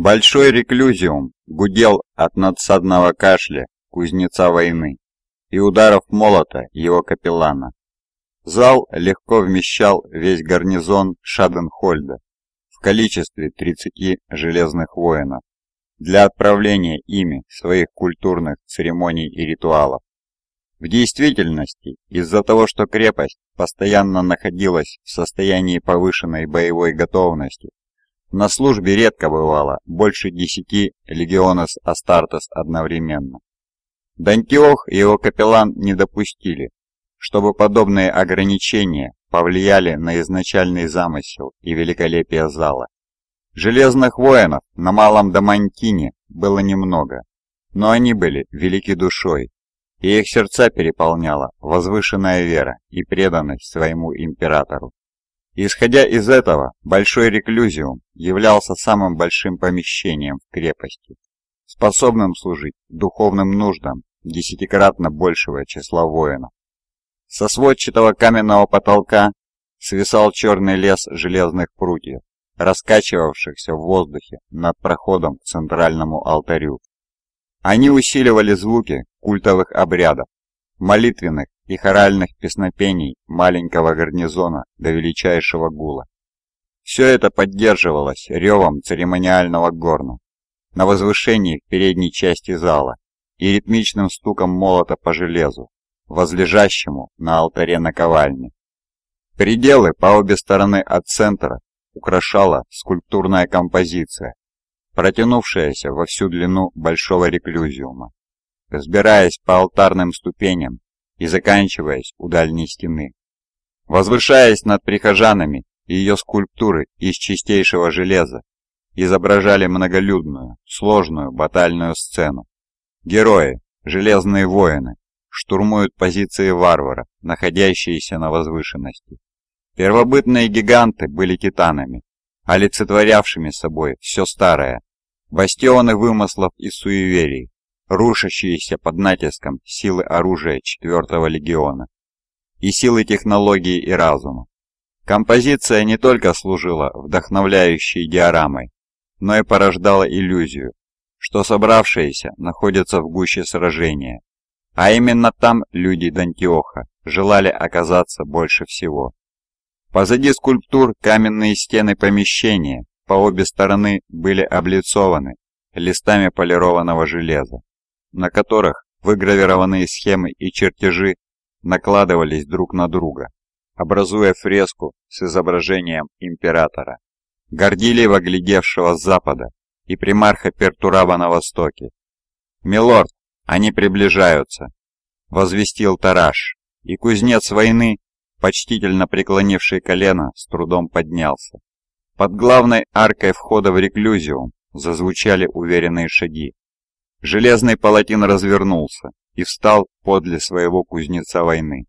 Большой реклюзиум гудел от надсадного кашля кузнеца войны и ударов молота его капеллана. Зал легко вмещал весь гарнизон Шаденхольда в количестве 30 железных воинов для отправления ими своих культурных церемоний и ритуалов. В действительности, из-за того, что крепость постоянно находилась в состоянии повышенной боевой готовности на службе редко бывало больше десяти легионес Астартес одновременно. Дантиох и его капеллан не допустили, чтобы подобные ограничения повлияли на изначальный замысел и великолепие зала. Железных воинов на Малом Дамантине было немного, но они были велики душой, и их сердца переполняла возвышенная вера и преданность своему императору. Исходя из этого, Большой Реклюзиум являлся самым большим помещением в крепости, способным служить духовным нуждам десятикратно большего числа воинов. Со сводчатого каменного потолка свисал черный лес железных прутьев, раскачивавшихся в воздухе над проходом к центральному алтарю. Они усиливали звуки культовых обрядов, молитвенных и хоральных песнопений маленького гарнизона до величайшего гула. Все это поддерживалось ревом церемониального горна на возвышении в передней части зала и ритмичным стуком молота по железу, возлежащему на алтаре наковальни. Пределы по обе стороны от центра украшала скульптурная композиция, протянувшаяся во всю длину большого реклюзиума. Взбираясь по алтарным ступеням и заканчиваясь у дальней стены. Возвышаясь над прихожанами, ее скульптуры из чистейшего железа изображали многолюдную, сложную батальную сцену. Герои, железные воины, штурмуют позиции варвара, находящиеся на возвышенности. Первобытные гиганты были титанами, олицетворявшими собой все старое, бастионы вымыслов и суеверий, рушащиеся под натиском силы оружия 4-го легиона и силы технологии и разума. Композиция не только служила вдохновляющей диорамой, но и порождала иллюзию, что собравшиеся находятся в гуще сражения, а именно там люди Дантиоха желали оказаться больше всего. Позади скульптур каменные стены помещения по обе стороны были облицованы листами полированного железа на которых выгравированные схемы и чертежи накладывались друг на друга, образуя фреску с изображением императора, гордиливо глядевшего с запада и примарха Пертураба на востоке. «Милорд, они приближаются!» — возвестил Тараш, и кузнец войны, почтительно преклонивший колено, с трудом поднялся. Под главной аркой входа в реклюзиум зазвучали уверенные шаги. Железный палатин развернулся и встал подле своего кузнеца войны.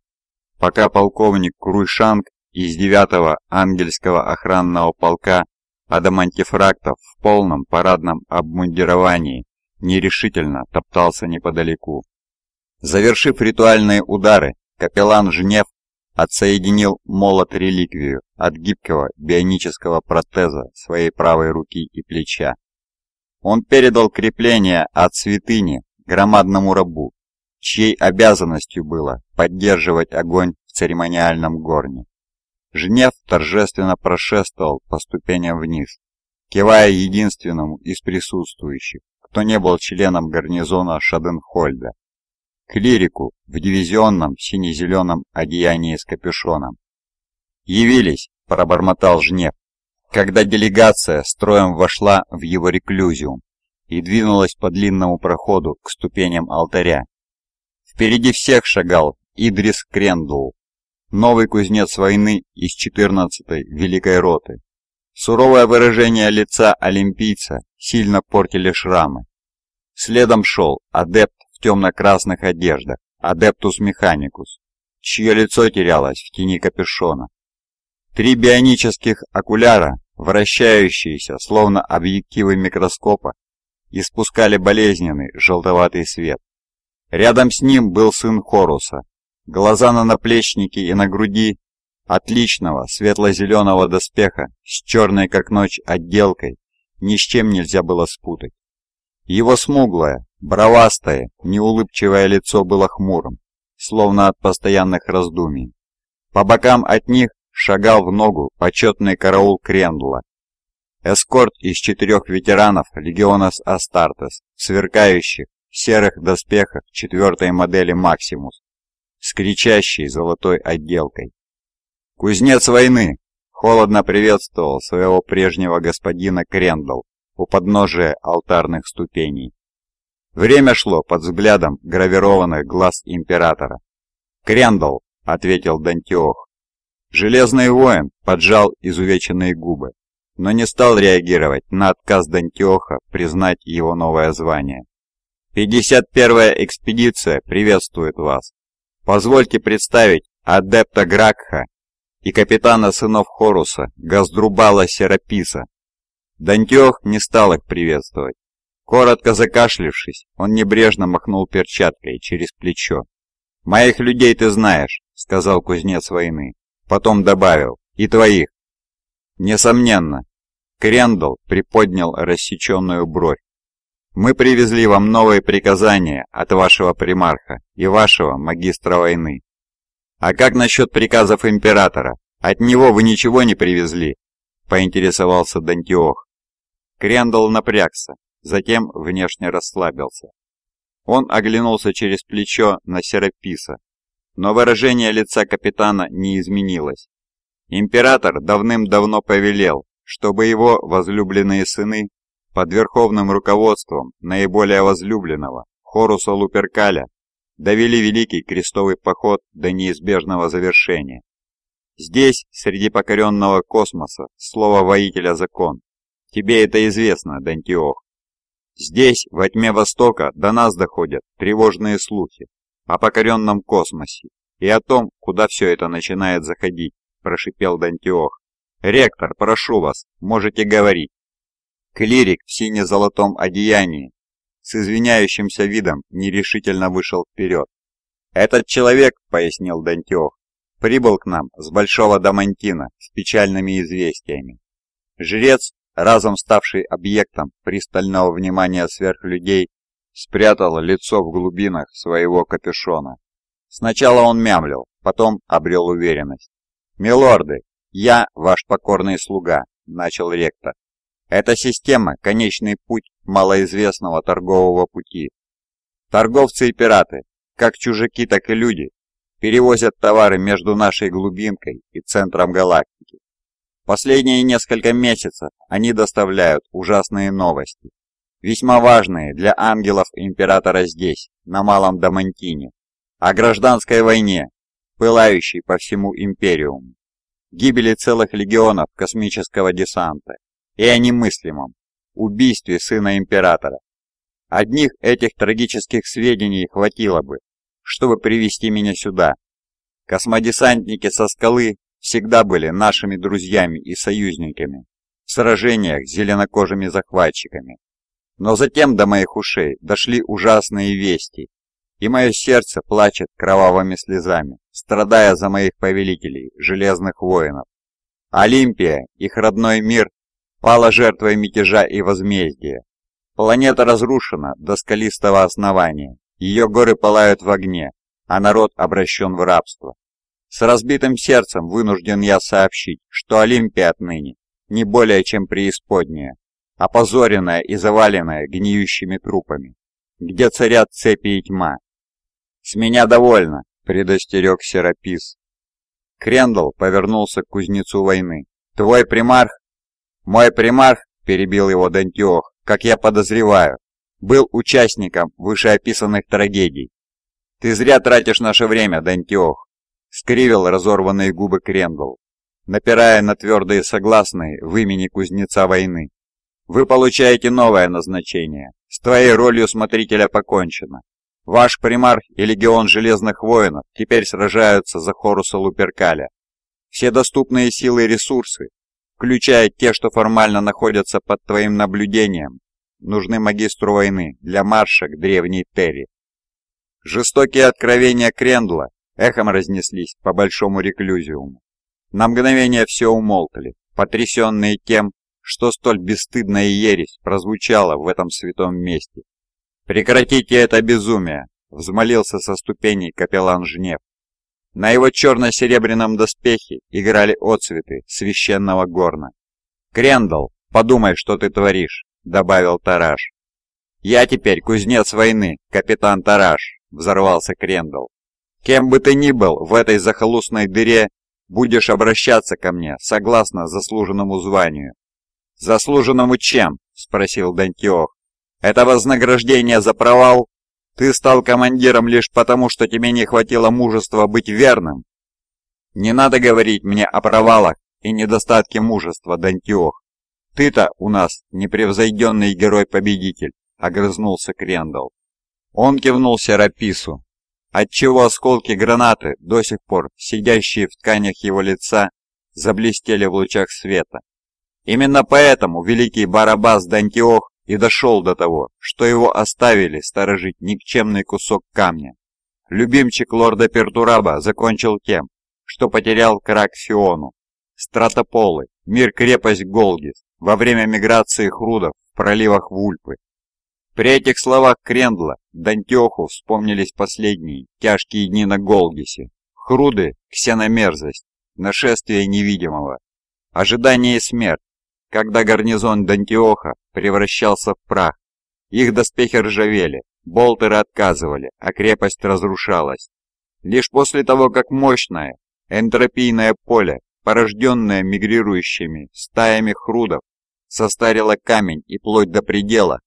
Пока полковник Круйшанг из 9-го ангельского охранного полка Адамантифрактов в полном парадном обмундировании нерешительно топтался неподалеку. Завершив ритуальные удары, капеллан Жнев отсоединил молот-реликвию от гибкого бионического протеза своей правой руки и плеча он передал крепление от святыни громадному рабу, чьей обязанностью было поддерживать огонь в церемониальном горне. Жнев торжественно прошествовал по ступеням вниз, кивая единственному из присутствующих, кто не был членом гарнизона Шаденхольда, клирику в дивизионном сине-зеленом одеянии с капюшоном. «Явились!» – пробормотал Жнев, когда делегация строем вошла в его реклюзиум и двинулась по длинному проходу к ступеням алтаря. Впереди всех шагал Идрис Крендул, новый кузнец войны из 14-й Великой Роты. Суровое выражение лица олимпийца сильно портили шрамы. Следом шел адепт в темно-красных одеждах, адептус механикус, чье лицо терялось в тени капюшона. Три бионических окуляра, вращающиеся словно объективы микроскопа, испускали болезненный желтоватый свет. Рядом с ним был сын Хоруса. Глаза на наплечнике и на груди отличного светло-зеленого доспеха с черной как ночь отделкой ни с чем нельзя было спутать. Его смуглое, бровастое, неулыбчивое лицо было хмурым, словно от постоянных раздумий. По бокам от них шагал в ногу почетный караул Крендла. Эскорт из четырех ветеранов легиона Астартес, сверкающих в серых доспехах четвертой модели Максимус, с кричащей золотой отделкой. Кузнец войны холодно приветствовал своего прежнего господина Крендл у подножия алтарных ступеней. Время шло под взглядом гравированных глаз императора. «Крендл!» — ответил Дантиох. Железный воин поджал изувеченные губы, но не стал реагировать на отказ Дантиоха признать его новое звание. «51-я экспедиция приветствует вас. Позвольте представить адепта Гракха и капитана сынов Хоруса Газдрубала Сераписа». Дантиох не стал их приветствовать. Коротко закашлившись, он небрежно махнул перчаткой через плечо. «Моих людей ты знаешь», — сказал кузнец войны. Потом добавил «и твоих». Несомненно, Крендл приподнял рассеченную бровь. «Мы привезли вам новые приказания от вашего примарха и вашего магистра войны. А как насчет приказов императора? От него вы ничего не привезли?» — поинтересовался Дантиох. Крендл напрягся, затем внешне расслабился. Он оглянулся через плечо на Сераписа, но выражение лица капитана не изменилось. Император давным-давно повелел, чтобы его возлюбленные сыны под верховным руководством наиболее возлюбленного Хоруса Луперкаля довели Великий Крестовый Поход до неизбежного завершения. Здесь, среди покоренного космоса, слово воителя закон. Тебе это известно, Дантиох. Здесь, во тьме Востока, до нас доходят тревожные слухи о покоренном космосе и о том, куда все это начинает заходить», – прошипел Дантиох. «Ректор, прошу вас, можете говорить». Клирик в сине-золотом одеянии с извиняющимся видом нерешительно вышел вперед. «Этот человек», — пояснил Дантиох, — «прибыл к нам с Большого Дамантина с печальными известиями. Жрец, разом ставший объектом пристального внимания сверхлюдей, спрятал лицо в глубинах своего капюшона. Сначала он мямлил, потом обрел уверенность. «Милорды, я ваш покорный слуга», — начал ректор. «Эта система — конечный путь малоизвестного торгового пути. Торговцы и пираты, как чужаки, так и люди, перевозят товары между нашей глубинкой и центром галактики. Последние несколько месяцев они доставляют ужасные новости, весьма важные для ангелов императора здесь, на Малом Дамантине, о гражданской войне, пылающей по всему Империуму, гибели целых легионов космического десанта и о немыслимом убийстве сына Императора. Одних этих трагических сведений хватило бы, чтобы привести меня сюда. Космодесантники со скалы всегда были нашими друзьями и союзниками в сражениях с зеленокожими захватчиками. Но затем до моих ушей дошли ужасные вести, и мое сердце плачет кровавыми слезами, страдая за моих повелителей, железных воинов. Олимпия, их родной мир, пала жертвой мятежа и возмездия. Планета разрушена до скалистого основания, ее горы пылают в огне, а народ обращен в рабство. С разбитым сердцем вынужден я сообщить, что Олимпия отныне не более чем преисподняя, опозоренная и заваленная гниющими трупами, где царят цепи и тьма. «С меня довольно», — предостерег Серапис. Крендл повернулся к кузнецу войны. «Твой примарх?» «Мой примарх», — перебил его Дантиох, — «как я подозреваю, был участником вышеописанных трагедий. Ты зря тратишь наше время, Дантиох», — скривил разорванные губы Крендл, напирая на твердые согласные в имени кузнеца войны. Вы получаете новое назначение. С твоей ролью смотрителя покончено. Ваш примарх и легион Железных Воинов теперь сражаются за Хоруса Луперкаля. Все доступные силы и ресурсы, включая те, что формально находятся под твоим наблюдением, нужны магистру войны для марша к древней Терри. Жестокие откровения Крендла эхом разнеслись по большому реклюзиуму. На мгновение все умолкли, потрясенные тем, что столь бесстыдная ересь прозвучала в этом святом месте. «Прекратите это безумие!» — взмолился со ступеней капеллан Жнев. На его черно-серебряном доспехе играли отцветы священного горна. «Крендал, подумай, что ты творишь», — добавил Тараш. «Я теперь кузнец войны, капитан Тараш», — взорвался Крендал. «Кем бы ты ни был в этой захолустной дыре, будешь обращаться ко мне согласно заслуженному званию». «Заслуженному чем?» — спросил Дантиох. «Это вознаграждение за провал?» Ты стал командиром лишь потому, что тебе не хватило мужества быть верным. Не надо говорить мне о провалах и недостатке мужества, Дантиох. Ты-то у нас непревзойденный герой-победитель, огрызнулся Крендал. Он кивнул Серапису, отчего осколки гранаты, до сих пор сидящие в тканях его лица, заблестели в лучах света. Именно поэтому великий Барабас Дантиох и дошел до того, что его оставили сторожить никчемный кусок камня. Любимчик лорда Пертураба закончил тем, что потерял крак Фиону, Стратополы, мир-крепость Голгис во время миграции хрудов в проливах Вульпы. При этих словах Крендла Дантеху вспомнились последние тяжкие дни на Голгисе. Хруды – ксеномерзость, нашествие невидимого, ожидание и смерть, когда гарнизон Дантиоха превращался в прах. Их доспехи ржавели, болтеры отказывали, а крепость разрушалась. Лишь после того, как мощное энтропийное поле, порожденное мигрирующими стаями хрудов, состарило камень и плоть до предела,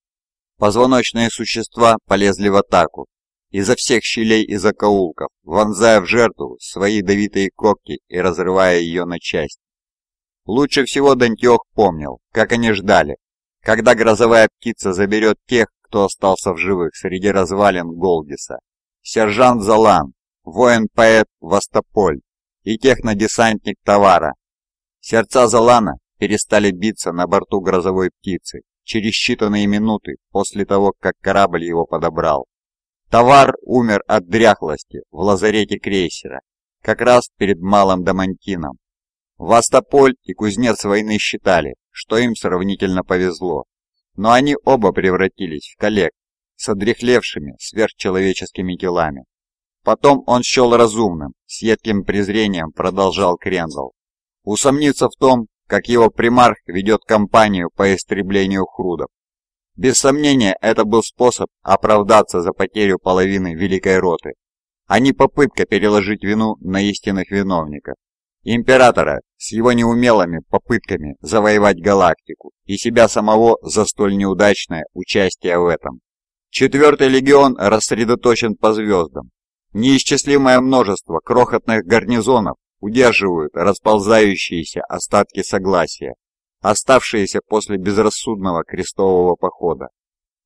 позвоночные существа полезли в атаку, изо всех щелей и закоулков, вонзая в жертву свои давитые когти и разрывая ее на части. Лучше всего Дантиох помнил, как они ждали, когда грозовая птица заберет тех, кто остался в живых среди развалин Голдиса. Сержант Залан, воин-поэт Востополь и технодесантник Товара. Сердца Залана перестали биться на борту грозовой птицы через считанные минуты после того, как корабль его подобрал. Товар умер от дряхлости в лазарете крейсера, как раз перед Малым Дамантином. Вастополь и Кузнец войны считали, что им сравнительно повезло, но они оба превратились в коллег с одрехлевшими сверхчеловеческими телами. Потом он счел разумным, с едким презрением продолжал Крендал. Усомниться в том, как его примарх ведет кампанию по истреблению хрудов. Без сомнения, это был способ оправдаться за потерю половины Великой Роты, а не попытка переложить вину на истинных виновников императора с его неумелыми попытками завоевать галактику и себя самого за столь неудачное участие в этом. Четвертый легион рассредоточен по звездам. Неисчислимое множество крохотных гарнизонов удерживают расползающиеся остатки согласия, оставшиеся после безрассудного крестового похода.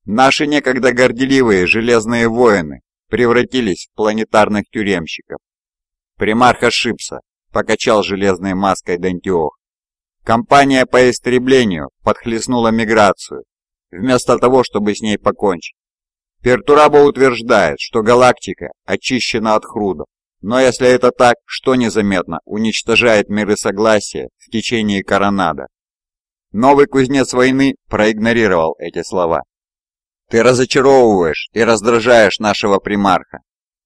Наши некогда горделивые железные воины превратились в планетарных тюремщиков. Примарх ошибся, покачал железной маской Дентиох. Компания по истреблению подхлестнула миграцию, вместо того, чтобы с ней покончить. Пертурабо утверждает, что галактика очищена от хрудов, но если это так, что незаметно уничтожает миры согласия в течение коронада? Новый кузнец войны проигнорировал эти слова. «Ты разочаровываешь и раздражаешь нашего примарха»,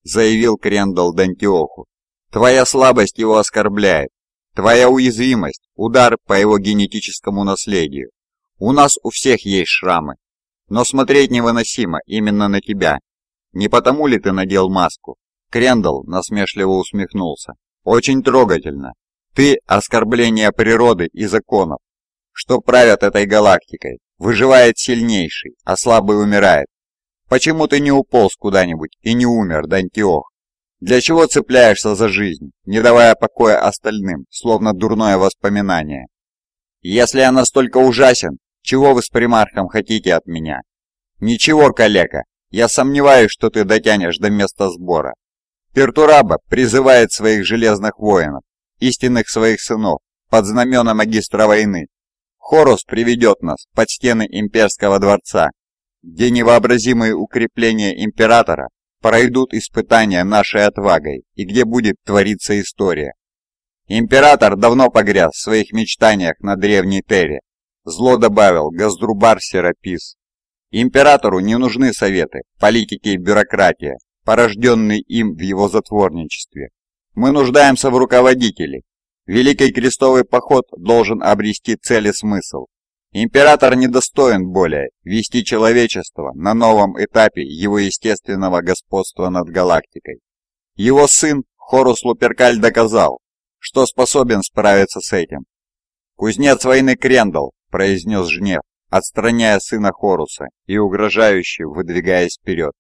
заявил Крендал Дантиоху. Твоя слабость его оскорбляет. Твоя уязвимость – удар по его генетическому наследию. У нас у всех есть шрамы. Но смотреть невыносимо именно на тебя. Не потому ли ты надел маску? Крендал насмешливо усмехнулся. Очень трогательно. Ты – оскорбление природы и законов, что правят этой галактикой. Выживает сильнейший, а слабый умирает. Почему ты не уполз куда-нибудь и не умер, Дантиох? Для чего цепляешься за жизнь, не давая покоя остальным, словно дурное воспоминание? Если я настолько ужасен, чего вы с примархом хотите от меня? Ничего, коллега, я сомневаюсь, что ты дотянешь до места сбора. Пертураба призывает своих железных воинов, истинных своих сынов, под знамена магистра войны. Хорус приведет нас под стены имперского дворца, где невообразимые укрепления императора пройдут испытания нашей отвагой и где будет твориться история. Император давно погряз в своих мечтаниях на древней Терре. Зло добавил Газдрубар Серапис. Императору не нужны советы, политики и бюрократия, порожденные им в его затворничестве. Мы нуждаемся в руководителе. Великий крестовый поход должен обрести цель и смысл. Император недостоин более вести человечество на новом этапе его естественного господства над галактикой. Его сын Хорус Луперкаль доказал, что способен справиться с этим. «Кузнец войны Крендал», — произнес Жнев, отстраняя сына Хоруса и угрожающе выдвигаясь вперед.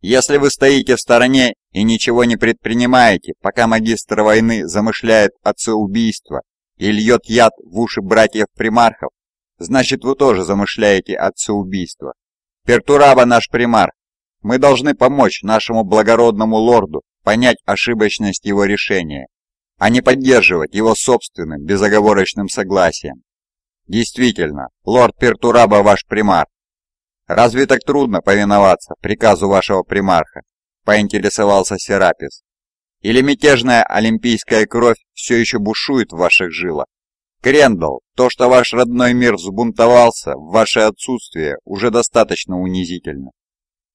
«Если вы стоите в стороне и ничего не предпринимаете, пока магистр войны замышляет отцеубийство и льет яд в уши братьев-примархов, Значит, вы тоже замышляете отцеубийство. Пертураба наш примар. Мы должны помочь нашему благородному лорду понять ошибочность его решения, а не поддерживать его собственным безоговорочным согласием. Действительно, лорд Пертураба ваш примар. Разве так трудно повиноваться приказу вашего примарха? Поинтересовался Серапис. Или мятежная олимпийская кровь все еще бушует в ваших жилах? Крендал, то, что ваш родной мир взбунтовался в ваше отсутствие, уже достаточно унизительно.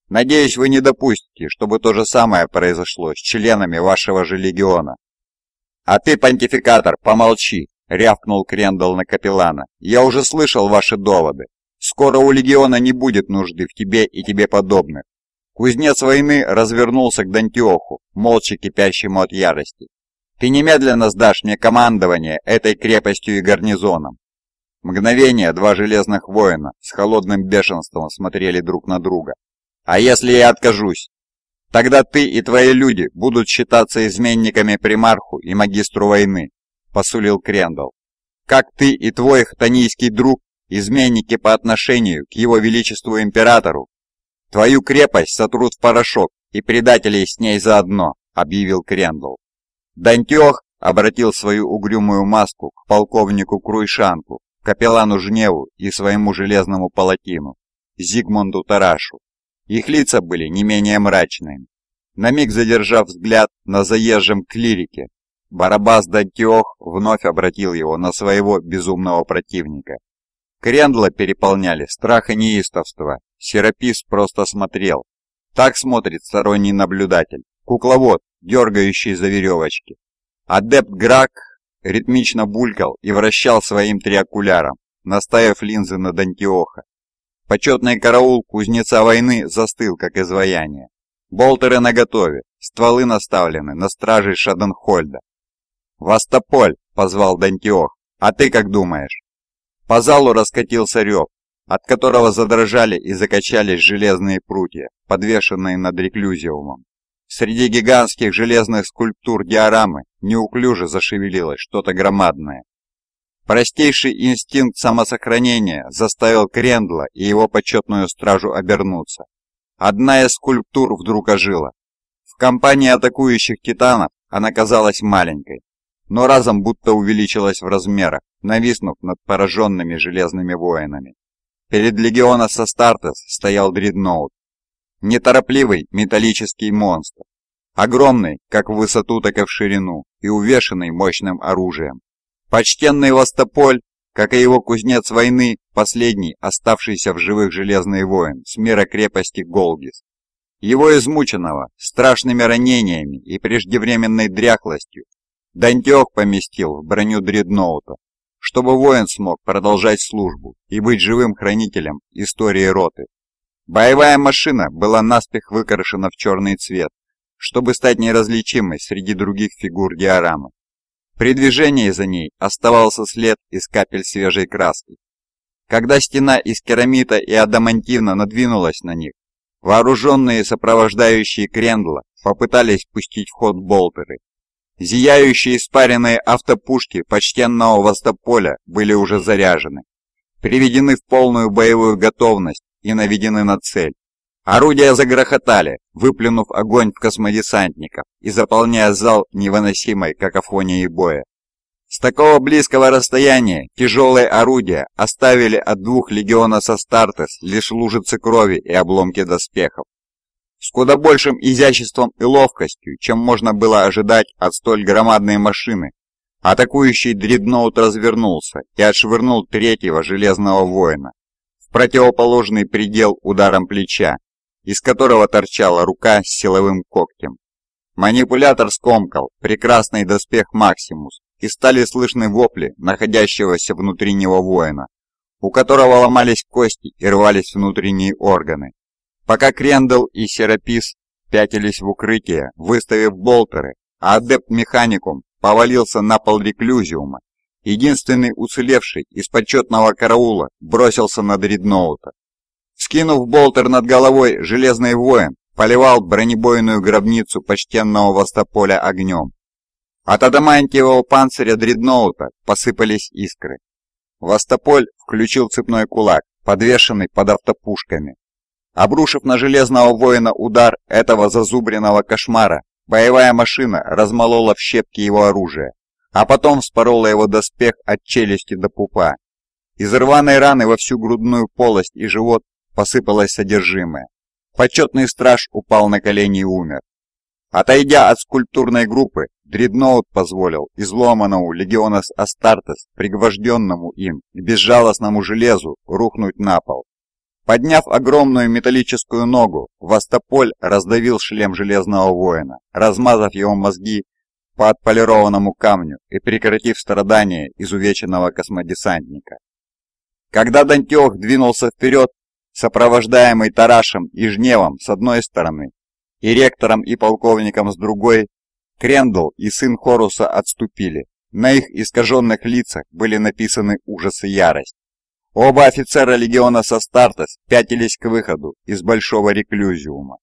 Надеюсь, вы не допустите, чтобы то же самое произошло с членами вашего же легиона. А ты, понтификатор, помолчи, рявкнул Крендал на капеллана. Я уже слышал ваши доводы. Скоро у легиона не будет нужды в тебе и тебе подобных. Кузнец войны развернулся к Дантиоху, молча кипящему от ярости. Ты немедленно сдашь мне командование этой крепостью и гарнизоном. Мгновение два железных воина с холодным бешенством смотрели друг на друга. А если я откажусь? Тогда ты и твои люди будут считаться изменниками примарху и магистру войны, посулил Крендал. Как ты и твой хтонийский друг изменники по отношению к его величеству императору. Твою крепость сотрут в порошок и предателей с ней заодно, объявил Крендал. Дантех обратил свою угрюмую маску к полковнику Круйшанку, капеллану Жневу и своему железному палатину, Зигмунду Тарашу. Их лица были не менее мрачными. На миг задержав взгляд на заезжем клирике, Барабас Дантех вновь обратил его на своего безумного противника. Крендла переполняли страх и неистовство. Серапис просто смотрел. Так смотрит сторонний наблюдатель, кукловод, дергающий за веревочки. Адепт Грак ритмично булькал и вращал своим триокуляром, наставив линзы на Дантиоха. Почетный караул кузнеца войны застыл, как изваяние. Болтеры наготове, стволы наставлены на стражей Шаденхольда. «Вастополь!» — позвал Дантиох. «А ты как думаешь?» По залу раскатился рев, от которого задрожали и закачались железные прутья, подвешенные над реклюзиумом. Среди гигантских железных скульптур диорамы неуклюже зашевелилось что-то громадное. Простейший инстинкт самосохранения заставил Крендла и его почетную стражу обернуться. Одна из скульптур вдруг ожила. В компании атакующих титанов она казалась маленькой, но разом будто увеличилась в размерах, нависнув над пораженными железными воинами. Перед легиона Састартес стоял дредноут, Неторопливый металлический монстр. Огромный, как в высоту, так и в ширину, и увешанный мощным оружием. Почтенный Востополь, как и его кузнец войны, последний, оставшийся в живых железный воин с мира крепости Голгис. Его измученного, страшными ранениями и преждевременной дряхлостью, Дантех поместил в броню дредноута, чтобы воин смог продолжать службу и быть живым хранителем истории роты. Боевая машина была наспех выкрашена в черный цвет, чтобы стать неразличимой среди других фигур диорамы. При движении за ней оставался след из капель свежей краски. Когда стена из керамита и адамантина надвинулась на них, вооруженные сопровождающие Крендла попытались пустить в ход болтеры. Зияющие испаренные автопушки почтенного Востополя были уже заряжены, приведены в полную боевую готовность и наведены на цель. Орудия загрохотали, выплюнув огонь в космодесантников и заполняя зал невыносимой какофонией боя. С такого близкого расстояния тяжелые орудия оставили от двух легионов Астартес лишь лужицы крови и обломки доспехов. С куда большим изяществом и ловкостью, чем можно было ожидать от столь громадной машины, Атакующий дредноут развернулся и отшвырнул третьего железного воина противоположный предел ударом плеча, из которого торчала рука с силовым когтем. Манипулятор скомкал прекрасный доспех Максимус, и стали слышны вопли находящегося внутри него воина, у которого ломались кости и рвались внутренние органы. Пока Крендел и Серапис пятились в укрытие, выставив болтеры, а адепт-механикум повалился на пол реклюзиума, единственный уцелевший из почетного караула бросился на дредноута. Скинув болтер над головой, железный воин поливал бронебойную гробницу почтенного Востополя огнем. От адамантиевого панциря дредноута посыпались искры. Востополь включил цепной кулак, подвешенный под автопушками. Обрушив на железного воина удар этого зазубренного кошмара, боевая машина размолола в щепки его оружие, а потом вспорола его доспех от челюсти до пупа. Из рваной раны во всю грудную полость и живот посыпалось содержимое. Почетный страж упал на колени и умер. Отойдя от скульптурной группы, Дредноут позволил изломанному Легионас Астартес, пригвожденному им к безжалостному железу, рухнуть на пол. Подняв огромную металлическую ногу, Вастополь раздавил шлем Железного Воина, размазав его мозги по отполированному камню и прекратив страдания изувеченного космодесантника. Когда Дантеох двинулся вперед, сопровождаемый Тарашем и Жневом с одной стороны и ректором и полковником с другой, Крендл и сын Хоруса отступили. На их искаженных лицах были написаны ужас и ярость. Оба офицера Легионес Астартес пятились к выходу из большого реклюзиума,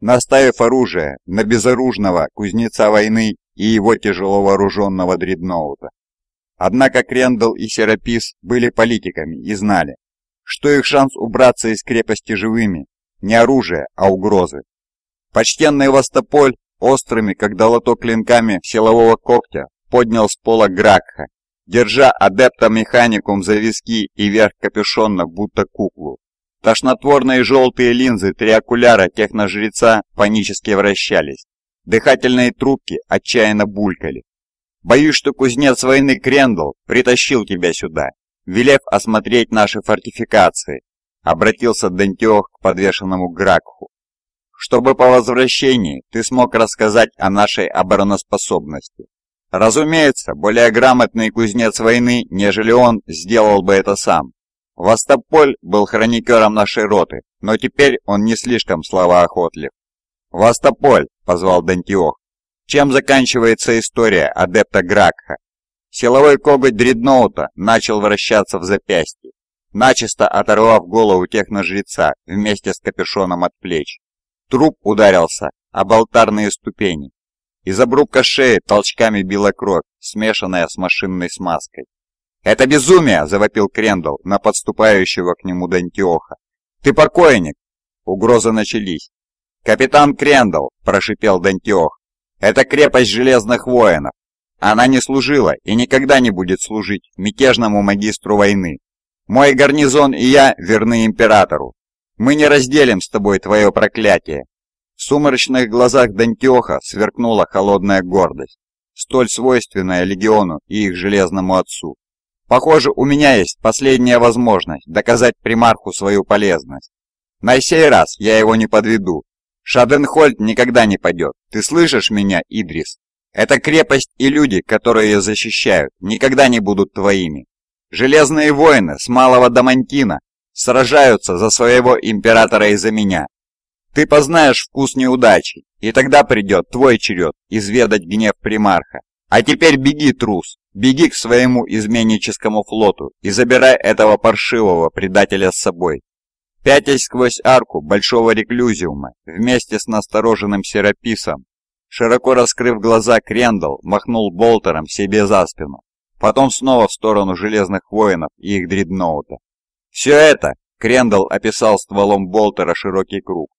наставив оружие на безоружного кузнеца войны и его тяжело вооруженного дредноута. Однако Крендл и Серапис были политиками и знали, что их шанс убраться из крепости живыми не оружие, а угрозы. Почтенный Востополь острыми, как долото клинками силового когтя, поднял с пола Гракха, держа адепта механикум за виски и верх капюшона, будто куклу. Тошнотворные желтые линзы триокуляра техножреца панически вращались. Дыхательные трубки отчаянно булькали. «Боюсь, что кузнец войны Крендл притащил тебя сюда, велев осмотреть наши фортификации», обратился Дентиох к подвешенному Гракху чтобы по возвращении ты смог рассказать о нашей обороноспособности. Разумеется, более грамотный кузнец войны, нежели он, сделал бы это сам. Востополь был хроникером нашей роты, но теперь он не слишком словоохотлив. «Востополь!» — позвал Дантиох. «Чем заканчивается история адепта Гракха?» Силовой коготь дредноута начал вращаться в запястье, начисто оторвав голову техножреца вместе с капюшоном от плеч. Труп ударился об алтарные ступени. Из обрубка шеи толчками била кровь, смешанная с машинной смазкой. «Это безумие!» – завопил Крендел на подступающего к нему Дантиоха. «Ты покойник!» Угрозы начались. «Капитан Крендел!» – прошипел Дантиох. «Это крепость Железных Воинов. Она не служила и никогда не будет служить мятежному магистру войны. Мой гарнизон и я верны императору. Мы не разделим с тобой твое проклятие. В сумрачных глазах Дантиоха сверкнула холодная гордость, столь свойственная легиону и их железному отцу. Похоже, у меня есть последняя возможность доказать примарху свою полезность. На сей раз я его не подведу. Шаденхольд никогда не падет. Ты слышишь меня, Идрис? Эта крепость и люди, которые ее защищают, никогда не будут твоими. Железные воины с малого Дамантина сражаются за своего императора и за меня. Ты познаешь вкус неудачи, и тогда придет твой черед изведать гнев примарха. А теперь беги, трус, беги к своему изменническому флоту и забирай этого паршивого предателя с собой. Пятясь сквозь арку большого реклюзиума вместе с настороженным Сераписом, широко раскрыв глаза, Крендал махнул болтером себе за спину, потом снова в сторону Железных Воинов и их дредноута. Все это, Крендал описал стволом болтера широкий круг,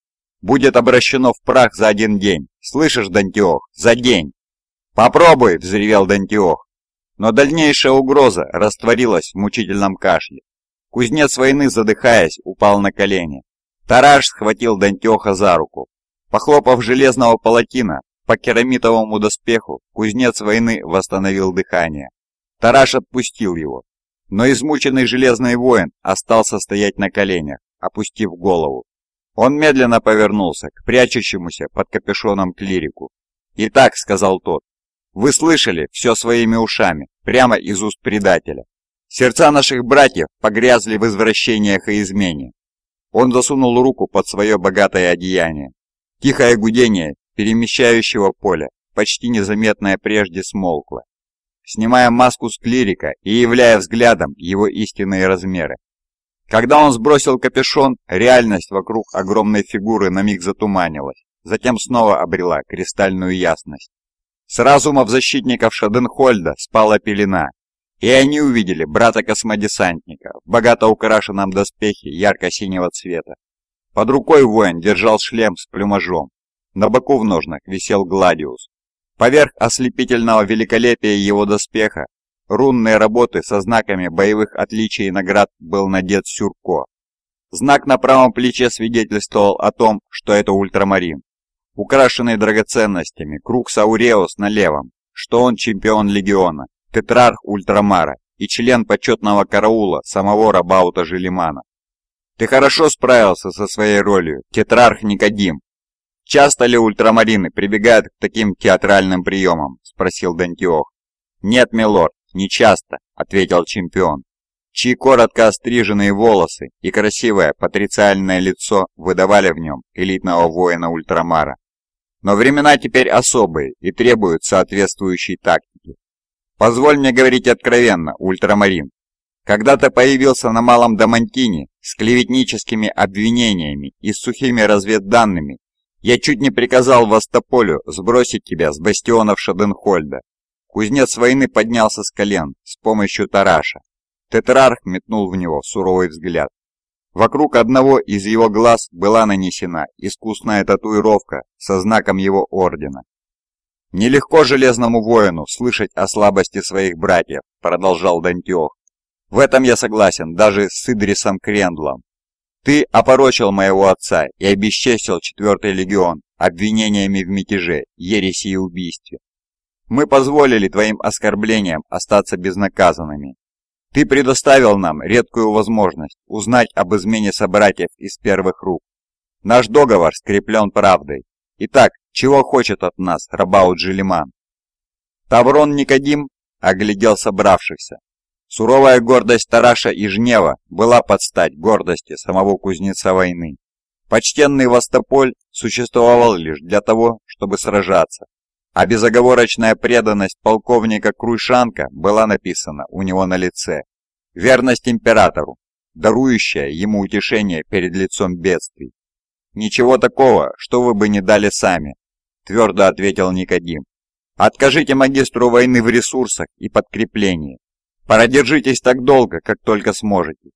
будет обращено в прах за один день. Слышишь, Дантиох, за день. Попробуй, взревел Дантиох. Но дальнейшая угроза растворилась в мучительном кашле. Кузнец войны, задыхаясь, упал на колени. Тараш схватил Дантиоха за руку. Похлопав железного палатина, по керамитовому доспеху, кузнец войны восстановил дыхание. Тараш отпустил его, но измученный железный воин остался стоять на коленях, опустив голову. Он медленно повернулся к прячущемуся под капюшоном клирику. «Итак», — сказал тот, — «вы слышали все своими ушами, прямо из уст предателя. Сердца наших братьев погрязли в извращениях и измене». Он засунул руку под свое богатое одеяние. Тихое гудение перемещающего поля, почти незаметное прежде, смолкло, снимая маску с клирика и являя взглядом его истинные размеры. Когда он сбросил капюшон, реальность вокруг огромной фигуры на миг затуманилась, затем снова обрела кристальную ясность. С разумов защитников Шаденхольда спала пелена, и они увидели брата-космодесантника в богато украшенном доспехе ярко-синего цвета. Под рукой воин держал шлем с плюмажом, на боку в ножнах висел Гладиус. Поверх ослепительного великолепия его доспеха рунные работы со знаками боевых отличий и наград был надет Сюрко. Знак на правом плече свидетельствовал о том, что это ультрамарин. Украшенный драгоценностями, круг Сауреус на левом, что он чемпион легиона, тетрарх ультрамара и член почетного караула самого Рабаута Желимана. «Ты хорошо справился со своей ролью, тетрарх Никодим», «Часто ли ультрамарины прибегают к таким театральным приемам?» – спросил Дантиох. «Нет, милорд, не часто», – ответил чемпион, чьи коротко остриженные волосы и красивое патрициальное лицо выдавали в нем элитного воина ультрамара. Но времена теперь особые и требуют соответствующей тактики. Позволь мне говорить откровенно, ультрамарин. Когда ты появился на Малом Дамантине с клеветническими обвинениями и с сухими разведданными, я чуть не приказал Востополю сбросить тебя с бастионов Шаденхольда. Кузнец войны поднялся с колен с помощью тараша. Тетрарх метнул в него суровый взгляд. Вокруг одного из его глаз была нанесена искусная татуировка со знаком его ордена. «Нелегко железному воину слышать о слабости своих братьев», — продолжал Дантиох. «В этом я согласен даже с Идрисом Крендлом, ты опорочил моего отца и обесчестил четвертый легион обвинениями в мятеже, ереси и убийстве. Мы позволили твоим оскорблениям остаться безнаказанными. Ты предоставил нам редкую возможность узнать об измене собратьев из первых рук. Наш договор скреплен правдой. Итак, чего хочет от нас Рабаут Джилиман? Таврон Никодим оглядел собравшихся. Суровая гордость Тараша и Жнева была под стать гордости самого кузнеца войны. Почтенный Востополь существовал лишь для того, чтобы сражаться, а безоговорочная преданность полковника Круйшанка была написана у него на лице. Верность императору, дарующая ему утешение перед лицом бедствий. «Ничего такого, что вы бы не дали сами», – твердо ответил Никодим. «Откажите магистру войны в ресурсах и подкреплении, Продержитесь так долго, как только сможете.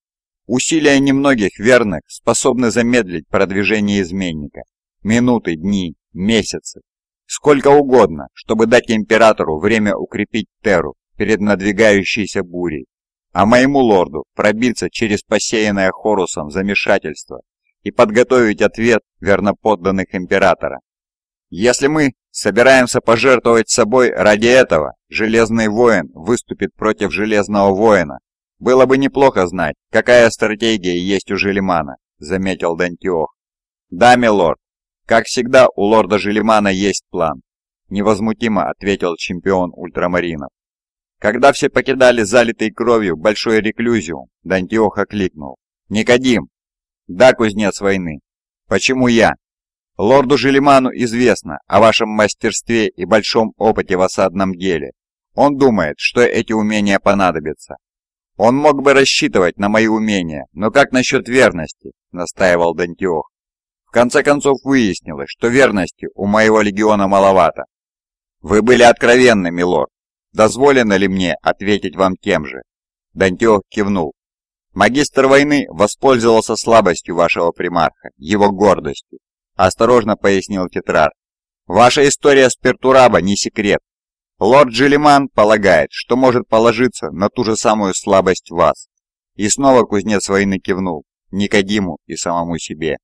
Усилия немногих верных способны замедлить продвижение изменника. Минуты, дни, месяцы. Сколько угодно, чтобы дать императору время укрепить Терру перед надвигающейся бурей, а моему лорду пробиться через посеянное Хорусом замешательство и подготовить ответ верноподданных императора. Если мы собираемся пожертвовать собой ради этого, Железный воин выступит против Железного воина. Было бы неплохо знать, какая стратегия есть у Желимана, заметил Дантиох. Да, милорд. Как всегда, у лорда Желимана есть план, невозмутимо ответил чемпион ультрамаринов. Когда все покидали залитый кровью большой реклюзиум, Дантиох окликнул. «Никодим!» «Да, кузнец войны!» «Почему я?» Лорду Желиману известно о вашем мастерстве и большом опыте в осадном деле. Он думает, что эти умения понадобятся. Он мог бы рассчитывать на мои умения, но как насчет верности, настаивал Дантиох. В конце концов выяснилось, что верности у моего легиона маловато. Вы были откровенны, милорд. Дозволено ли мне ответить вам тем же? Дантиох кивнул. Магистр войны воспользовался слабостью вашего примарха, его гордостью осторожно пояснил Тетрар. Ваша история с Пертураба не секрет. Лорд Джилиман полагает, что может положиться на ту же самую слабость вас. И снова кузнец войны кивнул, Никодиму и самому себе.